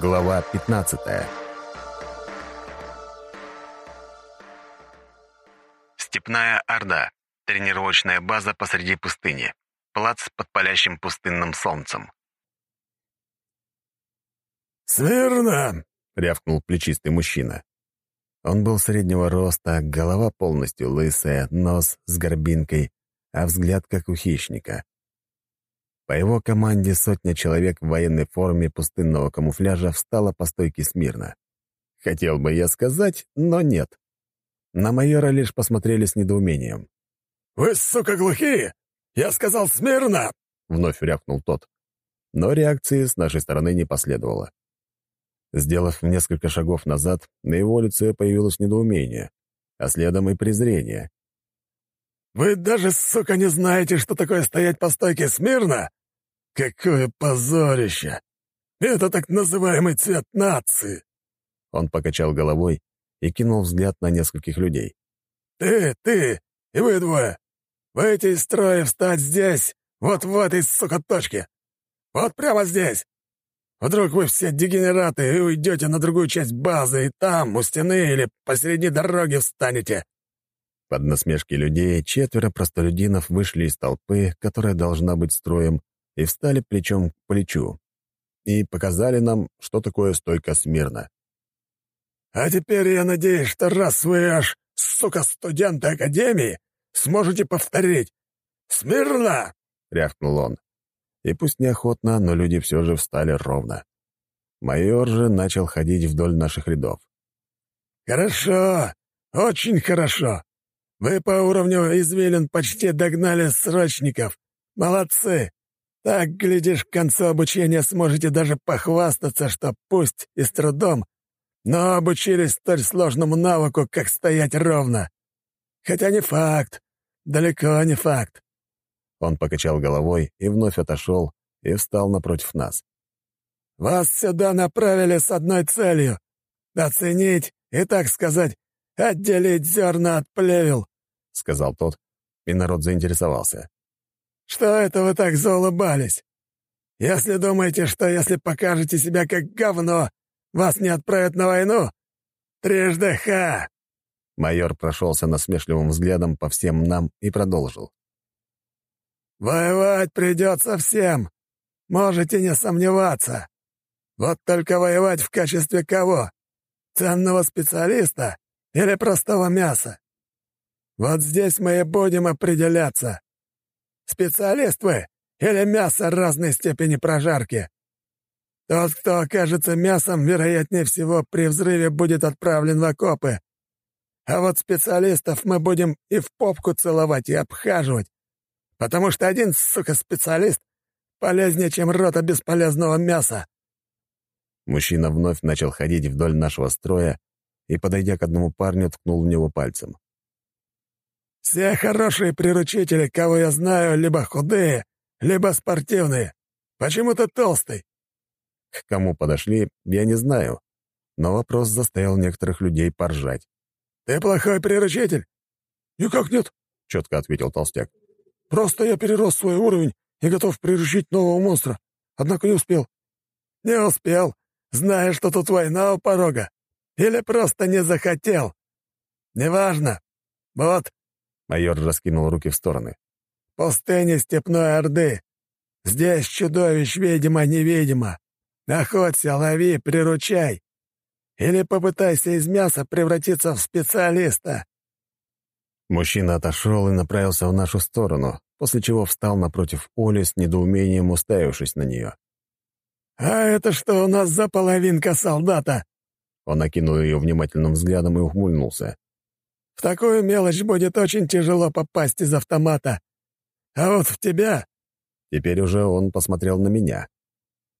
Глава 15 Степная Орда. Тренировочная база посреди пустыни. Плац под палящим пустынным солнцем. «Смирно!» — рявкнул плечистый мужчина. Он был среднего роста, голова полностью лысая, нос с горбинкой, а взгляд как у хищника. По его команде сотня человек в военной форме пустынного камуфляжа встала по стойке смирно. Хотел бы я сказать, но нет. На майора лишь посмотрели с недоумением. «Вы, сука, глухие! Я сказал смирно!» — вновь рявкнул тот. Но реакции с нашей стороны не последовало. Сделав несколько шагов назад, на его лице появилось недоумение, а следом и презрение. «Вы даже, сука, не знаете, что такое стоять по стойке смирно? Какое позорище! Это так называемый цвет нации!» Он покачал головой и кинул взгляд на нескольких людей. «Ты, ты и вы двое! Выйти из строя встать здесь, вот в этой, сука, точке! Вот прямо здесь! Вдруг вы все дегенераты и уйдете на другую часть базы, и там, у стены или посреди дороги встанете!» Под насмешки людей четверо простолюдинов вышли из толпы, которая должна быть строем, и встали плечом к плечу. И показали нам, что такое стойка смирно. «А теперь я надеюсь, что раз вы аж, сука, студенты Академии, сможете повторить. Смирно!» — рявкнул он. И пусть неохотно, но люди все же встали ровно. Майор же начал ходить вдоль наших рядов. «Хорошо, очень хорошо. Вы по уровню извилин почти догнали срочников. Молодцы. Так, глядишь, к концу обучения сможете даже похвастаться, что пусть и с трудом, но обучились столь сложному навыку, как стоять ровно. Хотя не факт, далеко не факт. Он покачал головой и вновь отошел и встал напротив нас. «Вас сюда направили с одной целью — оценить и, так сказать, отделить зерна от плевел», — сказал тот, и народ заинтересовался. «Что это вы так заулыбались? Если думаете, что если покажете себя как говно, вас не отправят на войну? Трижды ха!» Майор прошелся насмешливым взглядом по всем нам и продолжил. «Воевать придется всем. Можете не сомневаться. Вот только воевать в качестве кого? Ценного специалиста или простого мяса? Вот здесь мы и будем определяться. Специалист вы или мясо разной степени прожарки? Тот, кто окажется мясом, вероятнее всего, при взрыве будет отправлен в окопы. А вот специалистов мы будем и в попку целовать, и обхаживать, потому что один, сука, специалист полезнее, чем рота бесполезного мяса». Мужчина вновь начал ходить вдоль нашего строя и, подойдя к одному парню, ткнул в него пальцем. «Все хорошие приручители, кого я знаю, либо худые, либо спортивные. Почему ты толстый?» К кому подошли, я не знаю, но вопрос заставил некоторых людей поржать. «Ты плохой приручитель?» «Никак нет», — четко ответил толстяк. Просто я перерос свой уровень и готов приручить нового монстра, однако не успел». «Не успел, зная, что тут война у порога. Или просто не захотел. Неважно. Вот». Майор раскинул руки в стороны. «Пустыня Степной Орды. Здесь чудовищ, видимо-невидимо. Охоться, лови, приручай. Или попытайся из мяса превратиться в специалиста. Мужчина отошел и направился в нашу сторону, после чего встал напротив Оли с недоумением уставившись на нее. «А это что у нас за половинка солдата?» Он окинул ее внимательным взглядом и ухмыльнулся. «В такую мелочь будет очень тяжело попасть из автомата. А вот в тебя...» Теперь уже он посмотрел на меня.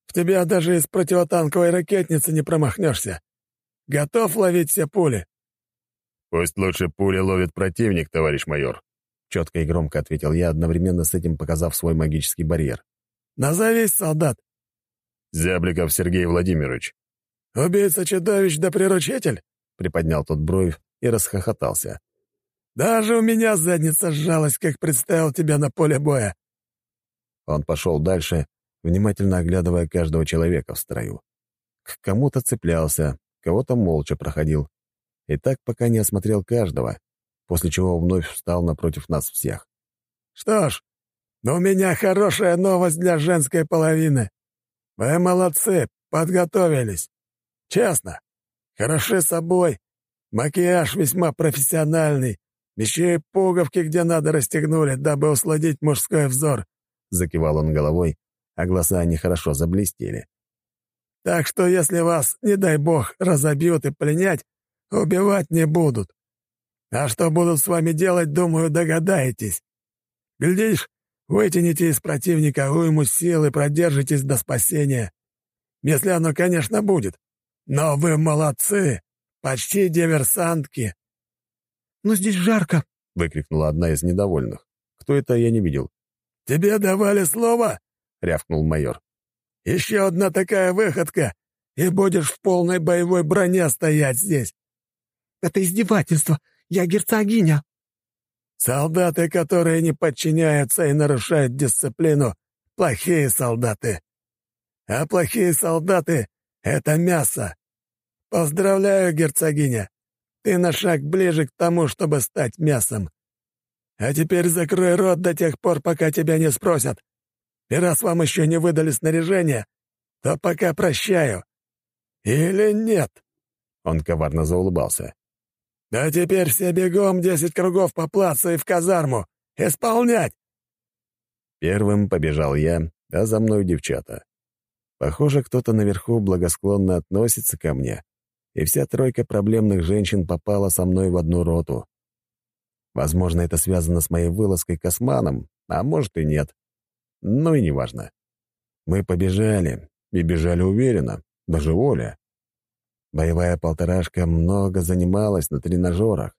«В тебя даже из противотанковой ракетницы не промахнешься. Готов ловить все пули?» «Пусть лучше пули ловит противник, товарищ майор», — четко и громко ответил я, одновременно с этим показав свой магический барьер. «Назовись, солдат!» «Зябликов Сергей Владимирович». «Убийца-чудовищ да приручитель?» — приподнял тот бровь и расхохотался. «Даже у меня задница сжалась, как представил тебя на поле боя». Он пошел дальше, внимательно оглядывая каждого человека в строю. к кому-то цеплялся, кого-то молча проходил. И так пока не осмотрел каждого, после чего вновь встал напротив нас всех. «Что ж, у меня хорошая новость для женской половины. Вы молодцы, подготовились. Честно, хороши собой, макияж весьма профессиональный, еще и пуговки где надо расстегнули, дабы усладить мужской взор», — закивал он головой, а глаза нехорошо заблестели. «Так что если вас, не дай бог, разобьют и пленять, убивать не будут. А что будут с вами делать, думаю, догадаетесь. Глядишь, вытяните из противника уйму сил и продержитесь до спасения. Если оно, конечно, будет. Но вы молодцы, почти диверсантки». «Но здесь жарко!» — выкрикнула одна из недовольных. Кто это, я не видел. «Тебе давали слово?» — рявкнул майор. «Еще одна такая выходка, и будешь в полной боевой броне стоять здесь». «Это издевательство! Я герцогиня!» «Солдаты, которые не подчиняются и нарушают дисциплину, плохие солдаты. А плохие солдаты — это мясо. Поздравляю, герцогиня. Ты на шаг ближе к тому, чтобы стать мясом. А теперь закрой рот до тех пор, пока тебя не спросят. И раз вам еще не выдали снаряжение, то пока прощаю. Или нет?» Он коварно заулыбался. «А теперь все бегом десять кругов по плацу и в казарму! Исполнять!» Первым побежал я, а за мной девчата. Похоже, кто-то наверху благосклонно относится ко мне, и вся тройка проблемных женщин попала со мной в одну роту. Возможно, это связано с моей вылазкой к османам, а может и нет. Ну и неважно. Мы побежали, и бежали уверенно, даже Оля. Боевая полторашка много занималась на тренажерах.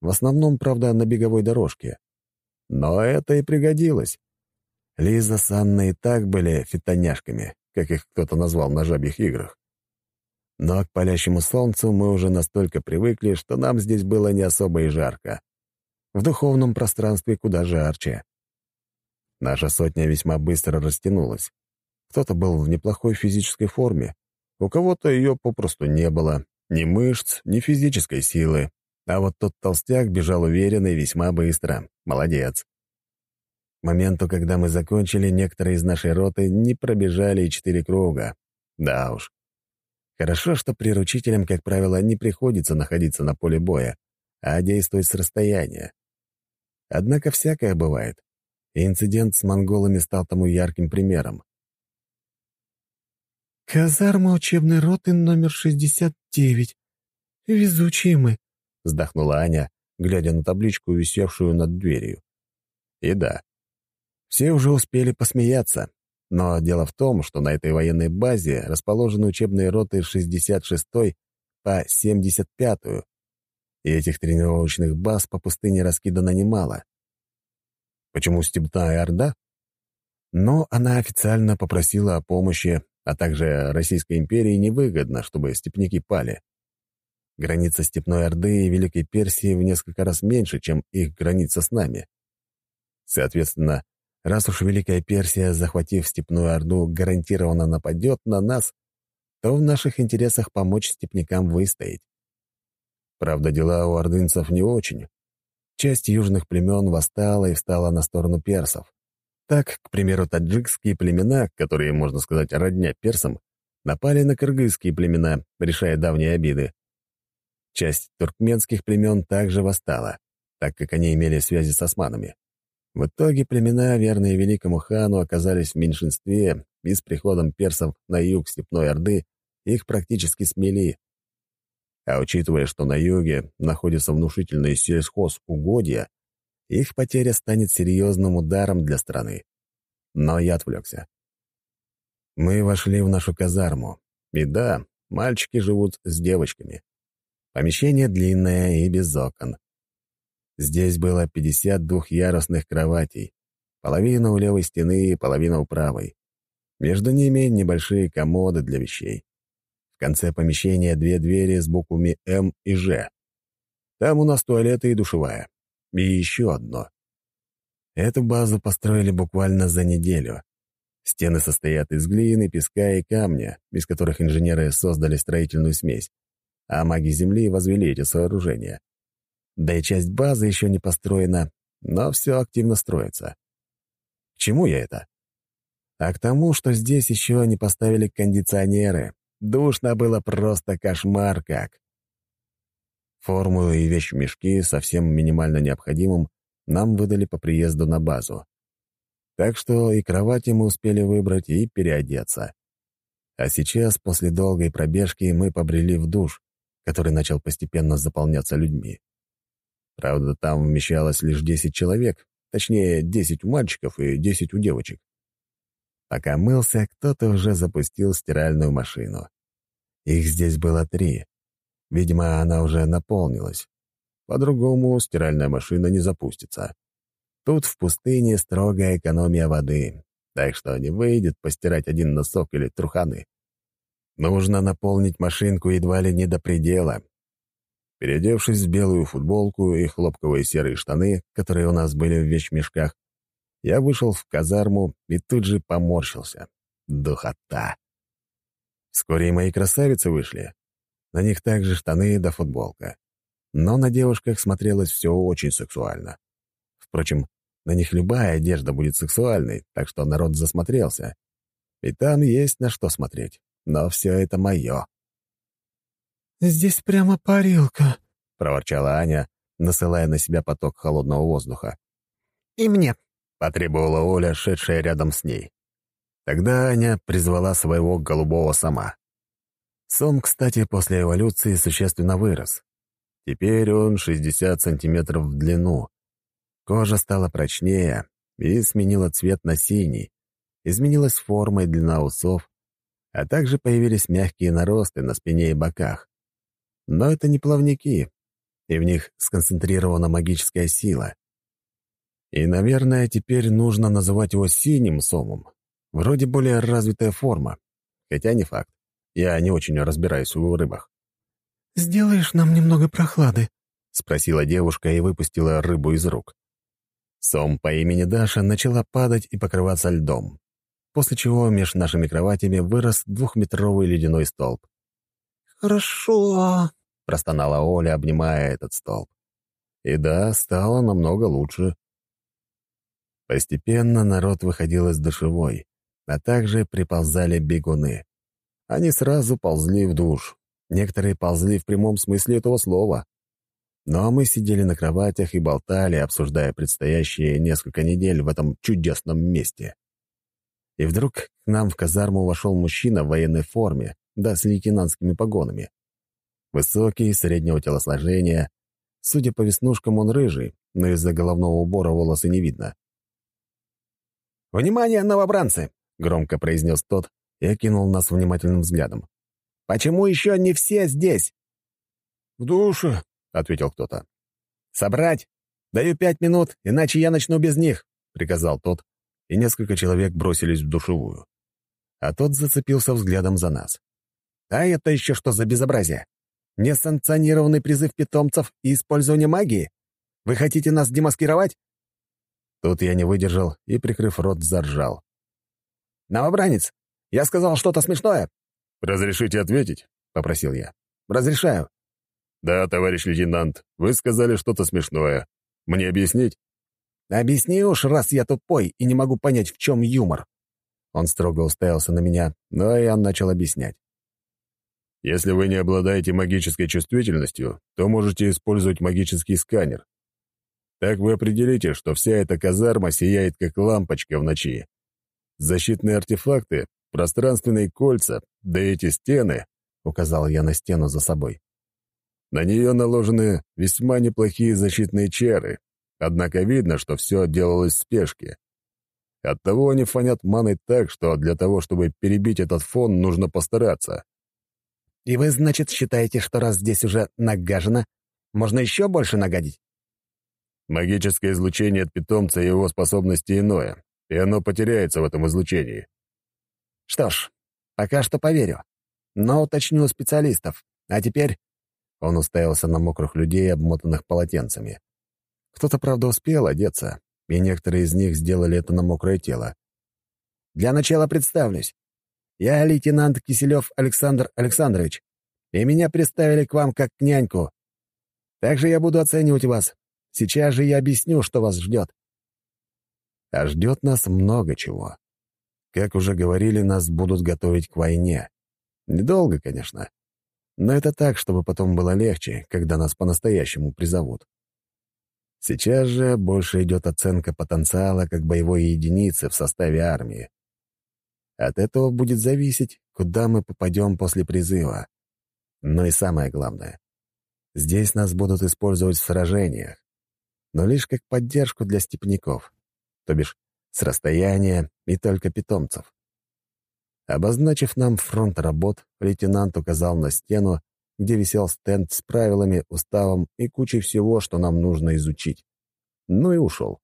В основном, правда, на беговой дорожке. Но это и пригодилось. Лиза с Анной и так были фитоняшками, как их кто-то назвал на жабьих играх. Но к палящему солнцу мы уже настолько привыкли, что нам здесь было не особо и жарко. В духовном пространстве куда жарче. Наша сотня весьма быстро растянулась. Кто-то был в неплохой физической форме, у кого-то ее попросту не было, ни мышц, ни физической силы. А вот тот толстяк бежал уверенно и весьма быстро. Молодец. К моменту, когда мы закончили, некоторые из нашей роты не пробежали и четыре круга. Да уж. Хорошо, что приручителям, как правило, не приходится находиться на поле боя, а действовать с расстояния. Однако всякое бывает. Инцидент с монголами стал тому ярким примером. «Казарма учебной роты номер 69. Везучие мы», — вздохнула Аня, глядя на табличку, висевшую над дверью. И да, все уже успели посмеяться, но дело в том, что на этой военной базе расположены учебные роты 66-й по 75-ю, и этих тренировочных баз по пустыне раскидано немало. Почему Степная Орда? Но она официально попросила о помощи а также Российской империи невыгодно, чтобы степняки пали. Граница Степной Орды и Великой Персии в несколько раз меньше, чем их граница с нами. Соответственно, раз уж Великая Персия, захватив Степную Орду, гарантированно нападет на нас, то в наших интересах помочь степнякам выстоять. Правда, дела у ордынцев не очень. Часть южных племен восстала и встала на сторону персов. Так, к примеру, таджикские племена, которые, можно сказать, родня персам, напали на кыргызские племена, решая давние обиды. Часть туркменских племен также восстала, так как они имели связи с османами. В итоге племена, верные великому хану, оказались в меньшинстве, и с приходом персов на юг Степной Орды их практически смели. А учитывая, что на юге находятся внушительные сельхозугодья, их потеря станет серьезным ударом для страны. Но я отвлекся. Мы вошли в нашу казарму. И да, мальчики живут с девочками. Помещение длинное и без окон. Здесь было 50 двухъярусных кроватей. Половина у левой стены и половина у правой. Между ними небольшие комоды для вещей. В конце помещения две двери с буквами «М» и «Ж». Там у нас туалеты и душевая. И еще одно. Эту базу построили буквально за неделю. Стены состоят из глины, песка и камня, из которых инженеры создали строительную смесь, а маги Земли возвели эти сооружения. Да и часть базы еще не построена, но все активно строится. К чему я это? А к тому, что здесь еще не поставили кондиционеры. Душно было просто кошмар как. Форму и вещмешки со всем минимально необходимым нам выдали по приезду на базу. Так что и кровати мы успели выбрать, и переодеться. А сейчас, после долгой пробежки, мы побрели в душ, который начал постепенно заполняться людьми. Правда, там вмещалось лишь 10 человек, точнее, 10 у мальчиков и 10 у девочек. Пока мылся, кто-то уже запустил стиральную машину. Их здесь было три. Видимо, она уже наполнилась. По-другому стиральная машина не запустится. Тут в пустыне строгая экономия воды, так что не выйдет постирать один носок или труханы. Нужно наполнить машинку едва ли не до предела. Переодевшись в белую футболку и хлопковые серые штаны, которые у нас были в вещмешках, я вышел в казарму и тут же поморщился. Духота. Вскоре и мои красавицы вышли. На них также штаны да футболка. Но на девушках смотрелось все очень сексуально. Впрочем, на них любая одежда будет сексуальной, так что народ засмотрелся. И там есть на что смотреть. Но все это мое. «Здесь прямо парилка», — проворчала Аня, насылая на себя поток холодного воздуха. «И мне», — потребовала Оля, шедшая рядом с ней. Тогда Аня призвала своего голубого сама. Сом, кстати, после эволюции существенно вырос. Теперь он 60 сантиметров в длину. Кожа стала прочнее и сменила цвет на синий. Изменилась форма и длина усов, а также появились мягкие наросты на спине и боках. Но это не плавники, и в них сконцентрирована магическая сила. И, наверное, теперь нужно называть его синим сомом. Вроде более развитая форма, хотя не факт. Я не очень разбираюсь в рыбах. «Сделаешь нам немного прохлады?» — спросила девушка и выпустила рыбу из рук. Сом по имени Даша начала падать и покрываться льдом, после чего между нашими кроватями вырос двухметровый ледяной столб. «Хорошо», — простонала Оля, обнимая этот столб. И да, стало намного лучше. Постепенно народ выходил из душевой, а также приползали бегуны. Они сразу ползли в душ. Некоторые ползли в прямом смысле этого слова. Но мы сидели на кроватях и болтали, обсуждая предстоящие несколько недель в этом чудесном месте. И вдруг к нам в казарму вошел мужчина в военной форме, да с лейтенантскими погонами. Высокий, среднего телосложения. Судя по веснушкам, он рыжий, но из-за головного убора волосы не видно. «Внимание, новобранцы!» — громко произнес тот и окинул нас внимательным взглядом. «Почему еще не все здесь?» «В душе», — ответил кто-то. «Собрать! Даю пять минут, иначе я начну без них», — приказал тот, и несколько человек бросились в душевую. А тот зацепился взглядом за нас. «А это еще что за безобразие? Несанкционированный призыв питомцев и использование магии? Вы хотите нас демаскировать?» Тут я не выдержал и, прикрыв рот, заржал. «Новобранец, я сказал что-то смешное!» «Разрешите ответить?» — попросил я. «Разрешаю». «Да, товарищ лейтенант, вы сказали что-то смешное. Мне объяснить?» «Объясни уж, раз я тупой и не могу понять, в чем юмор». Он строго уставился на меня, но я начал объяснять. «Если вы не обладаете магической чувствительностью, то можете использовать магический сканер. Так вы определите, что вся эта казарма сияет, как лампочка в ночи. Защитные артефакты, пространственные кольца, да эти стены, — указал я на стену за собой. На нее наложены весьма неплохие защитные чары, однако видно, что все делалось в спешке. Оттого они фонят маной так, что для того, чтобы перебить этот фон, нужно постараться. «И вы, значит, считаете, что раз здесь уже нагажено, можно еще больше нагадить?» Магическое излучение от питомца и его способности иное, и оно потеряется в этом излучении. Что ж, пока что поверю. Но уточню специалистов. А теперь...» Он уставился на мокрых людей, обмотанных полотенцами. Кто-то, правда, успел одеться, и некоторые из них сделали это на мокрое тело. Для начала представлюсь. Я лейтенант Киселев Александр Александрович, и меня представили к вам как к няньку. Также я буду оценивать вас. Сейчас же я объясню, что вас ждет. А ждет нас много чего. Как уже говорили, нас будут готовить к войне. Недолго, конечно. Но это так, чтобы потом было легче, когда нас по-настоящему призовут. Сейчас же больше идет оценка потенциала как боевой единицы в составе армии. От этого будет зависеть, куда мы попадем после призыва. Но и самое главное. Здесь нас будут использовать в сражениях, но лишь как поддержку для степняков, то бишь с расстояния и только питомцев. Обозначив нам фронт работ, лейтенант указал на стену, где висел стенд с правилами, уставом и кучей всего, что нам нужно изучить. Ну и ушел.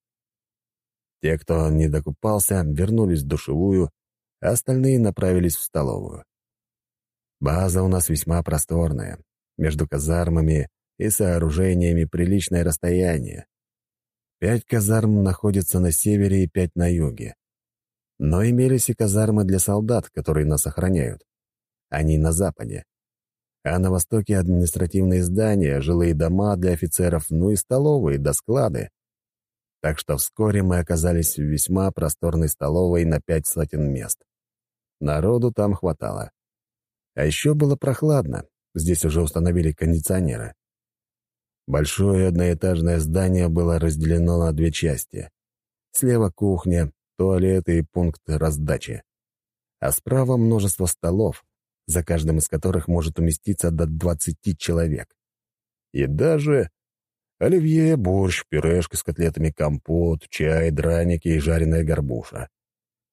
Те, кто не докупался, вернулись в душевую, а остальные направились в столовую. База у нас весьма просторная. Между казармами и сооружениями приличное расстояние. Пять казарм находятся на севере и пять на юге. Но имелись и казармы для солдат, которые нас охраняют. Они на западе. А на востоке административные здания, жилые дома для офицеров, ну и столовые да склады. Так что вскоре мы оказались в весьма просторной столовой на пять сотен мест. Народу там хватало. А еще было прохладно, здесь уже установили кондиционеры. Большое одноэтажное здание было разделено на две части. Слева кухня, туалеты и пункт раздачи. А справа множество столов, за каждым из которых может уместиться до 20 человек. И даже оливье, борщ, пюрешка с котлетами, компот, чай, драники и жареная горбуша.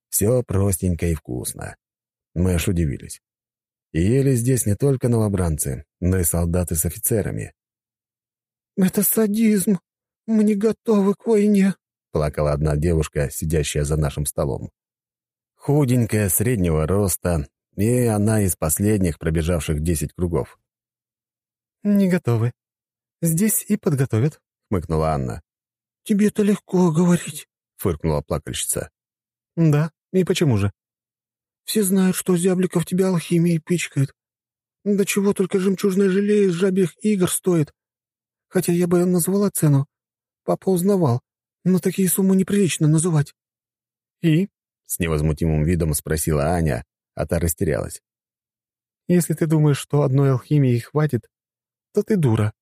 Все простенько и вкусно. Мы аж удивились. И ели здесь не только новобранцы, но и солдаты с офицерами. «Это садизм. Мы не готовы к войне», — плакала одна девушка, сидящая за нашим столом. Худенькая, среднего роста, и она из последних, пробежавших десять кругов. «Не готовы. Здесь и подготовят», — хмыкнула Анна. «Тебе-то легко говорить», — фыркнула плакальщица. «Да, и почему же?» «Все знают, что Зябликов тебя алхимией пичкает. Да чего только жемчужное желе из жабьих игр стоит. Хотя я бы назвала цену. Папа узнавал, но такие суммы неприлично называть». «И?» — с невозмутимым видом спросила Аня, а та растерялась. «Если ты думаешь, что одной алхимии хватит, то ты дура.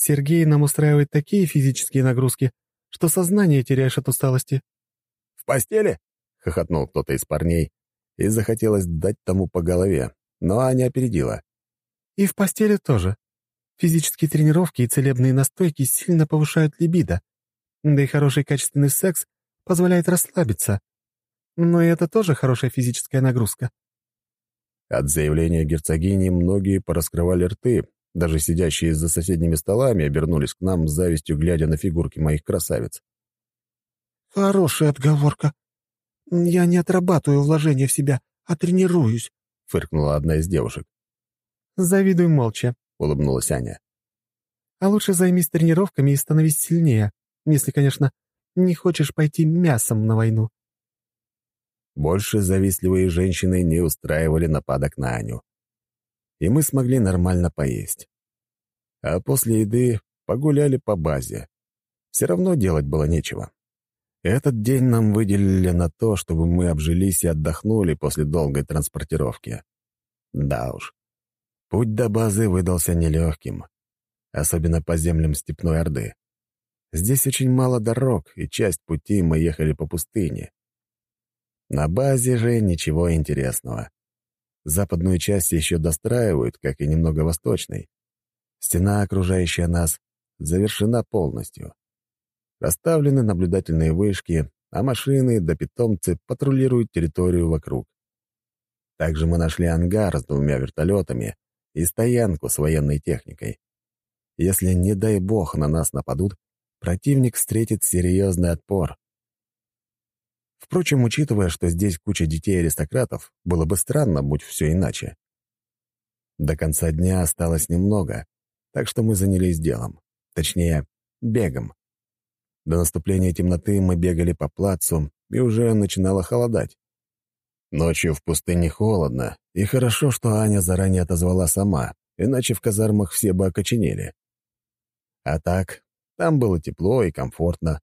Сергей нам устраивает такие физические нагрузки, что сознание теряешь от усталости». «В постели?» — хохотнул кто-то из парней, и захотелось дать тому по голове, но Аня опередила. «И в постели тоже. Физические тренировки и целебные настойки сильно повышают либидо, да и хороший качественный секс позволяет расслабиться. Но и это тоже хорошая физическая нагрузка». От заявления герцогини многие пораскрывали рты, даже сидящие за соседними столами обернулись к нам с завистью, глядя на фигурки моих красавиц. «Хорошая отговорка. Я не отрабатываю вложения в себя, а тренируюсь», — фыркнула одна из девушек. «Завидуй молча», — улыбнулась Аня. «А лучше займись тренировками и становись сильнее, если, конечно, не хочешь пойти мясом на войну». Больше завистливые женщины не устраивали нападок на Аню и мы смогли нормально поесть. А после еды погуляли по базе. Все равно делать было нечего. Этот день нам выделили на то, чтобы мы обжились и отдохнули после долгой транспортировки. Да уж, путь до базы выдался нелегким, особенно по землям Степной Орды. Здесь очень мало дорог, и часть пути мы ехали по пустыне. На базе же ничего интересного. Западную часть еще достраивают, как и немного восточной. Стена, окружающая нас, завершена полностью. Расставлены наблюдательные вышки, а машины да питомцы патрулируют территорию вокруг. Также мы нашли ангар с двумя вертолетами и стоянку с военной техникой. Если, не дай бог, на нас нападут, противник встретит серьезный отпор. Впрочем, учитывая, что здесь куча детей-аристократов, было бы странно, будь все иначе. До конца дня осталось немного, так что мы занялись делом. Точнее, бегом. До наступления темноты мы бегали по плацу, и уже начинало холодать. Ночью в пустыне холодно, и хорошо, что Аня заранее отозвала сама, иначе в казармах все бы окоченели. А так, там было тепло и комфортно.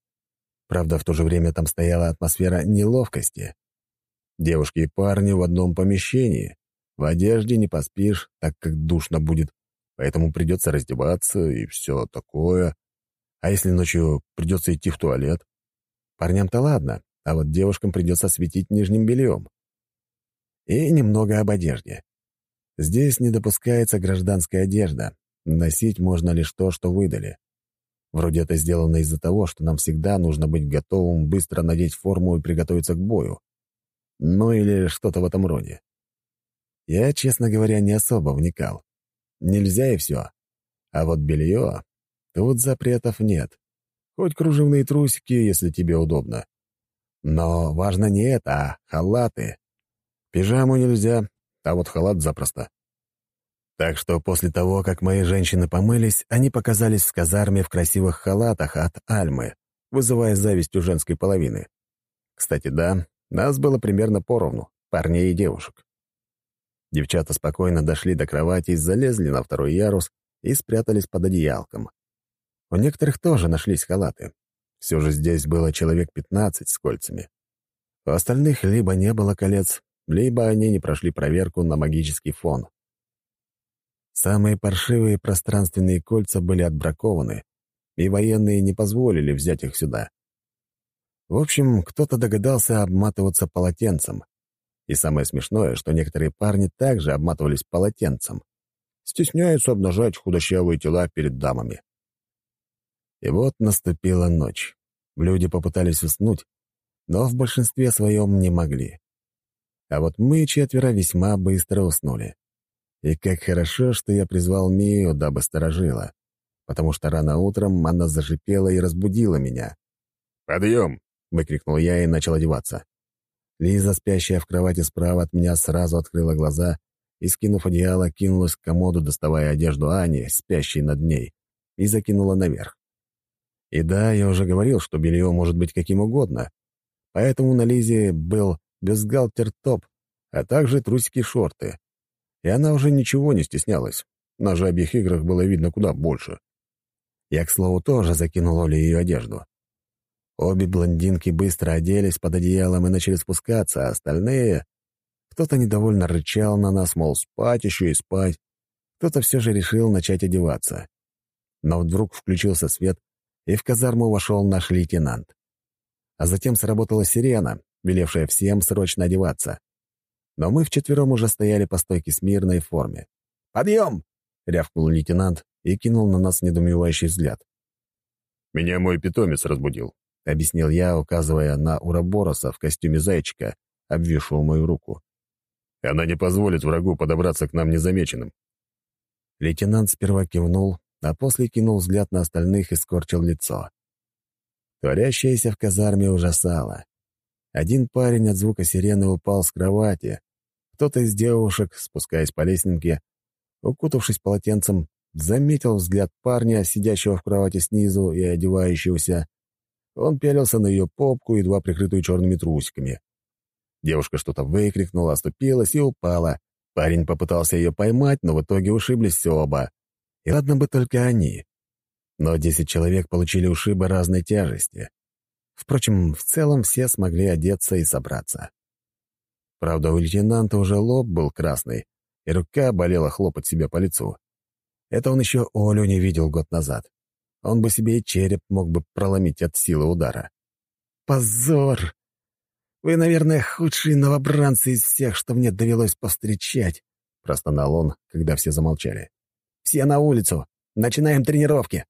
Правда, в то же время там стояла атмосфера неловкости. Девушки и парни в одном помещении. В одежде не поспишь, так как душно будет, поэтому придется раздеваться и все такое. А если ночью придется идти в туалет? Парням-то ладно, а вот девушкам придется светить нижним бельем. И немного об одежде. Здесь не допускается гражданская одежда. Носить можно лишь то, что выдали. Вроде это сделано из-за того, что нам всегда нужно быть готовым быстро надеть форму и приготовиться к бою. Ну или что-то в этом роде. Я, честно говоря, не особо вникал. Нельзя и все. А вот белье... Тут запретов нет. Хоть кружевные трусики, если тебе удобно. Но важно не это, а халаты. Пижаму нельзя, а вот халат запросто. Так что после того, как мои женщины помылись, они показались в казарме в красивых халатах от Альмы, вызывая зависть у женской половины. Кстати, да, нас было примерно поровну, парней и девушек. Девчата спокойно дошли до кровати, залезли на второй ярус и спрятались под одеялком. У некоторых тоже нашлись халаты. Все же здесь было человек 15 с кольцами. У остальных либо не было колец, либо они не прошли проверку на магический фон. Самые паршивые пространственные кольца были отбракованы, и военные не позволили взять их сюда. В общем, кто-то догадался обматываться полотенцем. И самое смешное, что некоторые парни также обматывались полотенцем. Стесняются обнажать худощавые тела перед дамами. И вот наступила ночь. Люди попытались уснуть, но в большинстве своем не могли. А вот мы четверо весьма быстро уснули. И как хорошо, что я призвал Мию, дабы сторожила, потому что рано утром она зашипела и разбудила меня. «Подъем!» — выкрикнул я и начал одеваться. Лиза, спящая в кровати справа от меня, сразу открыла глаза и, скинув одеяло, кинулась к комоду, доставая одежду Ани, спящей над ней, и закинула наверх. И да, я уже говорил, что белье может быть каким угодно, поэтому на Лизе был бюстгальтер-топ, а также трусики-шорты. И она уже ничего не стеснялась. На жабьих играх было видно куда больше. Я, к слову, тоже закинул Оле ее одежду. Обе блондинки быстро оделись под одеялом и начали спускаться, а остальные... Кто-то недовольно рычал на нас, мол, спать еще и спать. Кто-то все же решил начать одеваться. Но вдруг включился свет, и в казарму вошел наш лейтенант. А затем сработала сирена, велевшая всем срочно одеваться. Но мы вчетвером уже стояли по стойке смирной форме. «Подъем!» — рявкнул лейтенант и кинул на нас недоумевающий взгляд. «Меня мой питомец разбудил», — объяснил я, указывая на Урабороса в костюме зайчика, обвившего мою руку. «Она не позволит врагу подобраться к нам незамеченным». Лейтенант сперва кивнул, а после кинул взгляд на остальных и скорчил лицо. Творящееся в казарме ужасало. Один парень от звука сирены упал с кровати. Кто-то из девушек, спускаясь по лестнике, укутавшись полотенцем, заметил взгляд парня, сидящего в кровати снизу и одевающегося. Он пялился на ее попку, едва прикрытую черными трусиками. Девушка что-то выкрикнула, оступилась и упала. Парень попытался ее поймать, но в итоге ушиблись все оба. И ладно бы только они. Но десять человек получили ушибы разной тяжести. Впрочем, в целом все смогли одеться и собраться. Правда, у лейтенанта уже лоб был красный, и рука болела хлопать себе по лицу. Это он еще Олю не видел год назад. Он бы себе и череп мог бы проломить от силы удара. «Позор! Вы, наверное, худшие новобранцы из всех, что мне довелось повстречать», — простонал он, когда все замолчали. «Все на улицу! Начинаем тренировки!»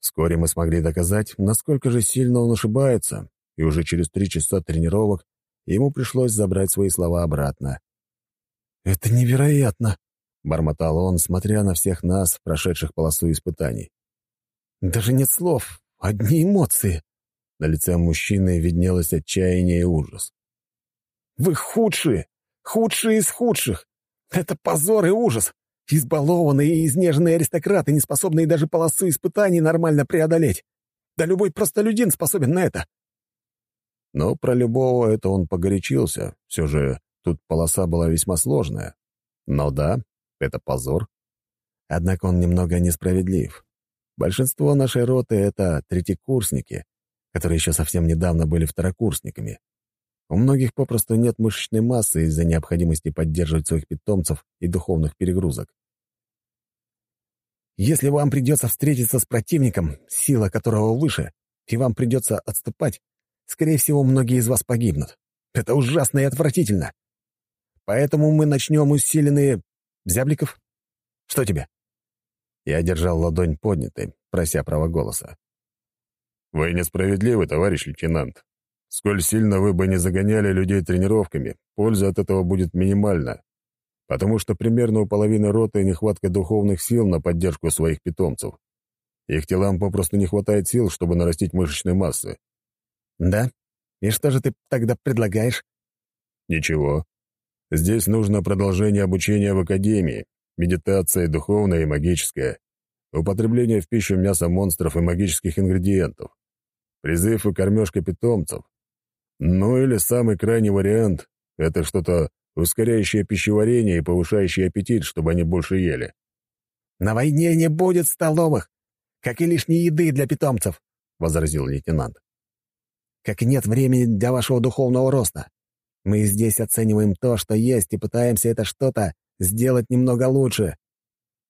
Вскоре мы смогли доказать, насколько же сильно он ошибается, и уже через три часа тренировок ему пришлось забрать свои слова обратно. «Это невероятно!» — бормотал он, смотря на всех нас, прошедших полосу испытаний. «Даже нет слов, одни эмоции!» На лице мужчины виднелось отчаяние и ужас. «Вы худшие! Худшие из худших! Это позор и ужас! Избалованные и изнеженные аристократы, не способные даже полосу испытаний нормально преодолеть. Да любой простолюдин способен на это. Но про любого это он погорячился. Все же тут полоса была весьма сложная. Но да, это позор. Однако он немного несправедлив. Большинство нашей роты — это третьекурсники, которые еще совсем недавно были второкурсниками. У многих попросту нет мышечной массы из-за необходимости поддерживать своих питомцев и духовных перегрузок. Если вам придется встретиться с противником, сила которого выше, и вам придется отступать, скорее всего, многие из вас погибнут. Это ужасно и отвратительно. Поэтому мы начнем усиленные... Зябликов? Что тебе?» Я держал ладонь поднятой, прося права голоса. «Вы несправедливы, товарищ лейтенант. Сколь сильно вы бы не загоняли людей тренировками, польза от этого будет минимальна, потому что примерно у половины роты нехватка духовных сил на поддержку своих питомцев. Их телам попросту не хватает сил, чтобы нарастить мышечной массы. «Да? И что же ты тогда предлагаешь?» «Ничего. Здесь нужно продолжение обучения в академии, медитация духовная и магическая, употребление в пищу мяса монстров и магических ингредиентов, призыв и кормежка питомцев, ну или самый крайний вариант — это что-то ускоряющее пищеварение и повышающее аппетит, чтобы они больше ели. «На войне не будет столовых, как и лишней еды для питомцев», — возразил лейтенант. «Как нет времени для вашего духовного роста. Мы здесь оцениваем то, что есть, и пытаемся это что-то сделать немного лучше».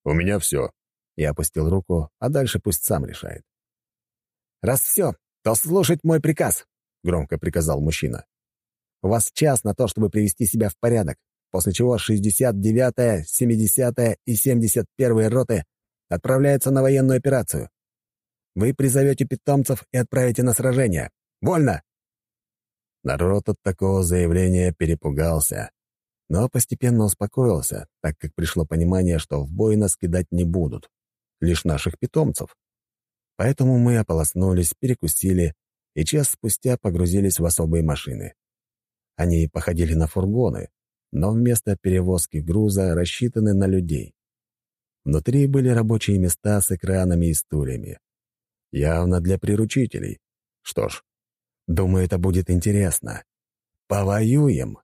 «У меня все». Я опустил руку, а дальше пусть сам решает. «Раз все, то слушать мой приказ. — громко приказал мужчина. «У вас час на то, чтобы привести себя в порядок, после чего 69-я, 70-я и 71-я роты отправляются на военную операцию. Вы призовете питомцев и отправите на сражение. Вольно!» Народ от такого заявления перепугался, но постепенно успокоился, так как пришло понимание, что в бой нас кидать не будут, лишь наших питомцев. Поэтому мы ополоснулись, перекусили и час спустя погрузились в особые машины. Они походили на фургоны, но вместо перевозки груза рассчитаны на людей. Внутри были рабочие места с экранами и стульями. Явно для приручителей. Что ж, думаю, это будет интересно. Повоюем!